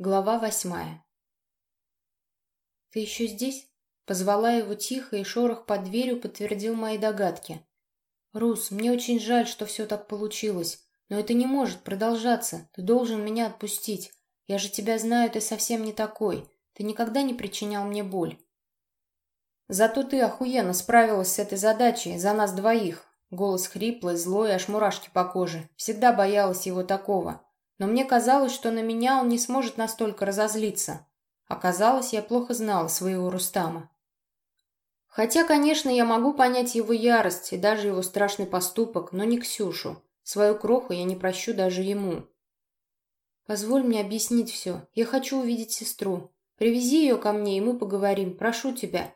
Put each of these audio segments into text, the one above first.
Глава восьмая. «Ты еще здесь?» Позвала его тихо, и шорох под дверью подтвердил мои догадки. «Рус, мне очень жаль, что все так получилось, но это не может продолжаться. Ты должен меня отпустить. Я же тебя знаю, ты совсем не такой. Ты никогда не причинял мне боль». «Зато ты охуенно справилась с этой задачей за нас двоих». Голос хриплый, злой, аж мурашки по коже. Всегда боялась его такого. Но мне казалось, что на меня он не сможет настолько разозлиться. Оказалось, я плохо знала своего Рустама. Хотя, конечно, я могу понять его ярость и даже его страшный поступок, но не Ксюшу. Свою кроху я не прощу даже ему. Позволь мне объяснить все. Я хочу увидеть сестру. Привези ее ко мне, и мы поговорим. Прошу тебя.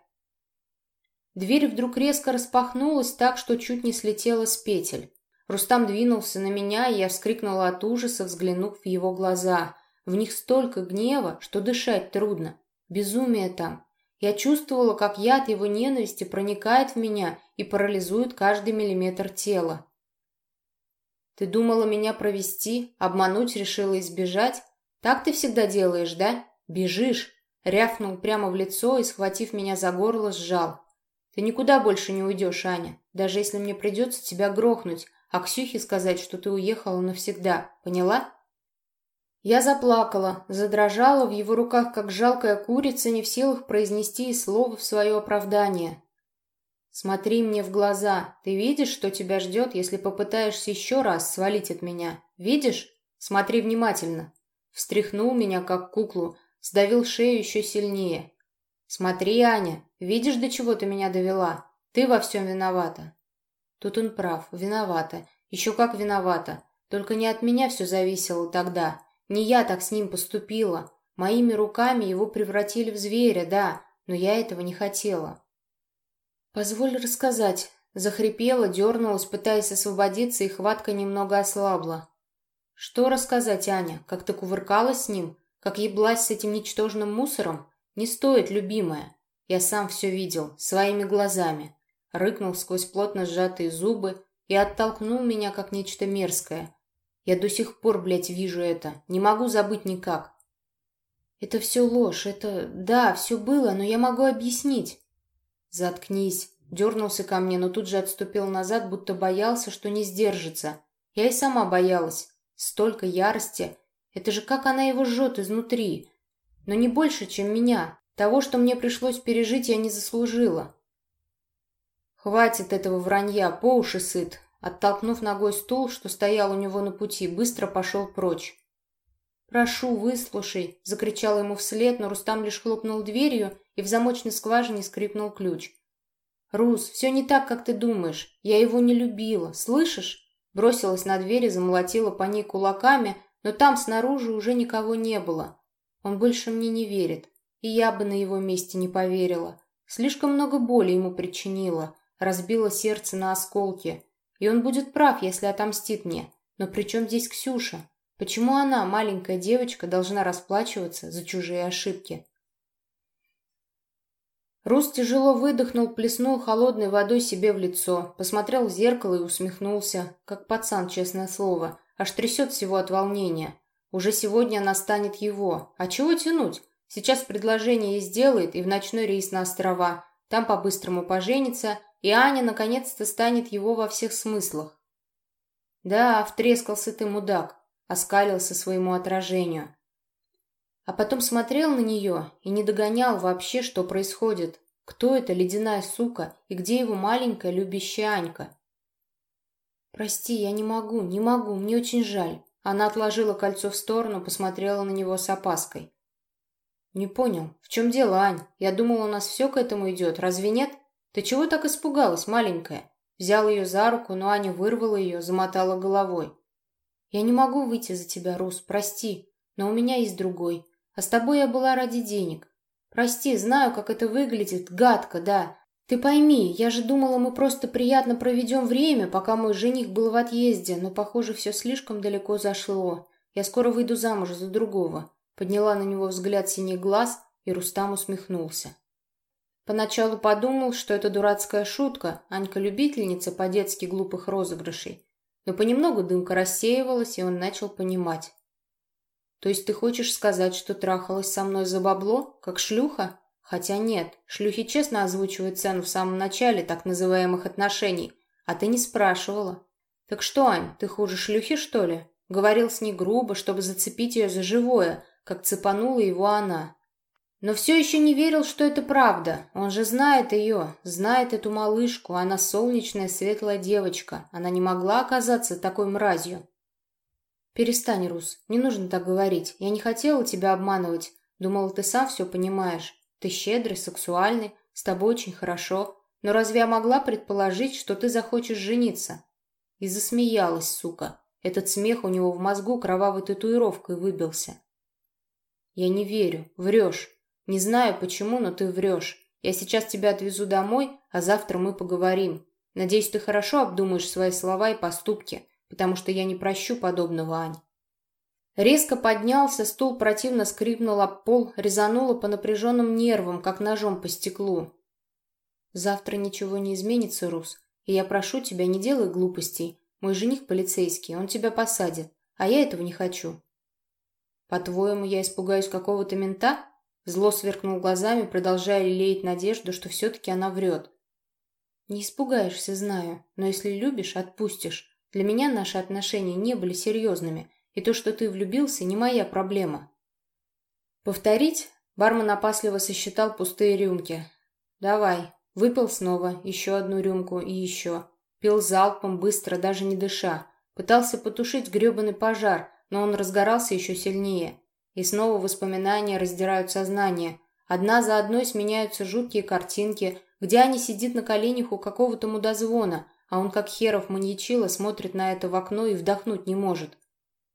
Дверь вдруг резко распахнулась так, что чуть не слетела с петель. Рустам двинулся на меня, и я вскрикнула от ужаса, взглянув в его глаза. В них столько гнева, что дышать трудно. Безумие там. Я чувствовала, как яд его ненависти проникает в меня и парализует каждый миллиметр тела. «Ты думала меня провести, обмануть решила избежать? Так ты всегда делаешь, да? Бежишь!» Рявкнул прямо в лицо и, схватив меня за горло, сжал. «Ты никуда больше не уйдешь, Аня, даже если мне придется тебя грохнуть, а Ксюхе сказать, что ты уехала навсегда. Поняла?» Я заплакала, задрожала в его руках, как жалкая курица, не в силах произнести и слова в свое оправдание. «Смотри мне в глаза. Ты видишь, что тебя ждет, если попытаешься еще раз свалить от меня? Видишь? Смотри внимательно». Встряхнул меня, как куклу, сдавил шею еще сильнее. «Смотри, Аня, видишь, до чего ты меня довела? Ты во всем виновата. Тут он прав, виновата. Еще как виновата. Только не от меня все зависело тогда. Не я так с ним поступила. Моими руками его превратили в зверя, да, но я этого не хотела. «Позволь рассказать». Захрипела, дернулась, пытаясь освободиться, и хватка немного ослабла. «Что рассказать, Аня? Как ты кувыркалась с ним? Как еблась с этим ничтожным мусором? Не стоит, любимая. Я сам все видел, своими глазами рыкнул сквозь плотно сжатые зубы и оттолкнул меня, как нечто мерзкое. Я до сих пор, блядь, вижу это. Не могу забыть никак. Это все ложь, это... Да, все было, но я могу объяснить. Заткнись. Дернулся ко мне, но тут же отступил назад, будто боялся, что не сдержится. Я и сама боялась. Столько ярости. Это же как она его жжет изнутри. Но не больше, чем меня. Того, что мне пришлось пережить, я не заслужила. «Хватит этого вранья, по уши сыт!» Оттолкнув ногой стул, что стоял у него на пути, быстро пошел прочь. «Прошу, выслушай!» — закричал ему вслед, но Рустам лишь хлопнул дверью, и в замочной скважине скрипнул ключ. «Рус, все не так, как ты думаешь. Я его не любила. Слышишь?» Бросилась на дверь и замолотила по ней кулаками, но там снаружи уже никого не было. Он больше мне не верит, и я бы на его месте не поверила. Слишком много боли ему причинила разбила сердце на осколки. И он будет прав, если отомстит мне. Но при чем здесь Ксюша? Почему она, маленькая девочка, должна расплачиваться за чужие ошибки? Рус тяжело выдохнул, плеснул холодной водой себе в лицо, посмотрел в зеркало и усмехнулся, как пацан, честное слово, аж трясет всего от волнения. Уже сегодня она станет его. А чего тянуть? Сейчас предложение ей сделает и в ночной рейс на острова. Там по-быстрому поженится и Аня наконец-то станет его во всех смыслах. Да, втрескался ты, мудак, оскалился своему отражению. А потом смотрел на нее и не догонял вообще, что происходит. Кто эта ледяная сука и где его маленькая любящая Анька? «Прости, я не могу, не могу, мне очень жаль». Она отложила кольцо в сторону, посмотрела на него с опаской. «Не понял. В чем дело, Ань? Я думала, у нас все к этому идет. Разве нет?» «Ты чего так испугалась, маленькая?» Взял ее за руку, но Аня вырвала ее, замотала головой. «Я не могу выйти за тебя, Рус, прости, но у меня есть другой. А с тобой я была ради денег. Прости, знаю, как это выглядит, гадко, да. Ты пойми, я же думала, мы просто приятно проведем время, пока мой жених был в отъезде, но, похоже, все слишком далеко зашло. Я скоро выйду замуж за другого». Подняла на него взгляд синий глаз, и Рустам усмехнулся. Поначалу подумал, что это дурацкая шутка, Анька любительница по-детски глупых розыгрышей. Но понемногу дымка рассеивалась, и он начал понимать. То есть ты хочешь сказать, что трахалась со мной за бабло, как шлюха? Хотя нет, шлюхи честно озвучивают цену в самом начале так называемых отношений, а ты не спрашивала. Так что, Ань, ты хуже шлюхи, что ли? Говорил с ней грубо, чтобы зацепить ее за живое, как цепанула его она. Но все еще не верил, что это правда. Он же знает ее, знает эту малышку. Она солнечная, светлая девочка. Она не могла оказаться такой мразью. «Перестань, Рус, не нужно так говорить. Я не хотела тебя обманывать. Думала, ты сам все понимаешь. Ты щедрый, сексуальный, с тобой очень хорошо. Но разве я могла предположить, что ты захочешь жениться?» И засмеялась, сука. Этот смех у него в мозгу кровавой татуировкой выбился. «Я не верю. Врешь. Не знаю почему, но ты врешь. Я сейчас тебя отвезу домой, а завтра мы поговорим. Надеюсь, ты хорошо обдумаешь свои слова и поступки, потому что я не прощу подобного, Ань. Резко поднялся, стул противно скрипнул об пол, резануло по напряженным нервам, как ножом по стеклу. Завтра ничего не изменится, Рус, и я прошу тебя, не делай глупостей. Мой жених полицейский, он тебя посадит, а я этого не хочу. По-твоему, я испугаюсь какого-то мента? Зло сверкнул глазами, продолжая лелеять надежду, что все-таки она врет. «Не испугаешься, знаю, но если любишь, отпустишь. Для меня наши отношения не были серьезными, и то, что ты влюбился, не моя проблема». «Повторить?» Бармен опасливо сосчитал пустые рюмки. «Давай». Выпил снова, еще одну рюмку и еще. Пил залпом, быстро, даже не дыша. Пытался потушить гребаный пожар, но он разгорался еще сильнее. И снова воспоминания раздирают сознание. Одна за одной сменяются жуткие картинки, где Аня сидит на коленях у какого-то мудозвона, а он как херов маньячила смотрит на это в окно и вдохнуть не может.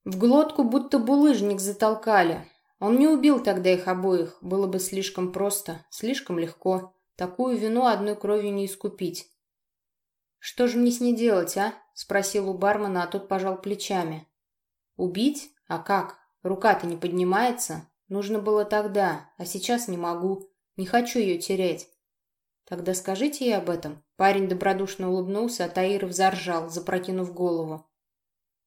В глотку будто булыжник затолкали. Он не убил тогда их обоих, было бы слишком просто, слишком легко. Такую вину одной кровью не искупить. «Что же мне с ней делать, а?» — спросил у бармена, а тот пожал плечами. «Убить? А как? Рука-то не поднимается. Нужно было тогда, а сейчас не могу. Не хочу ее терять. Тогда скажите ей об этом. Парень добродушно улыбнулся, а Таиров заржал, запрокинув голову.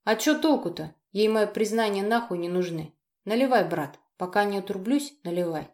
А что толку-то? Ей мое признание нахуй не нужны. Наливай, брат. Пока не отрублюсь, наливай.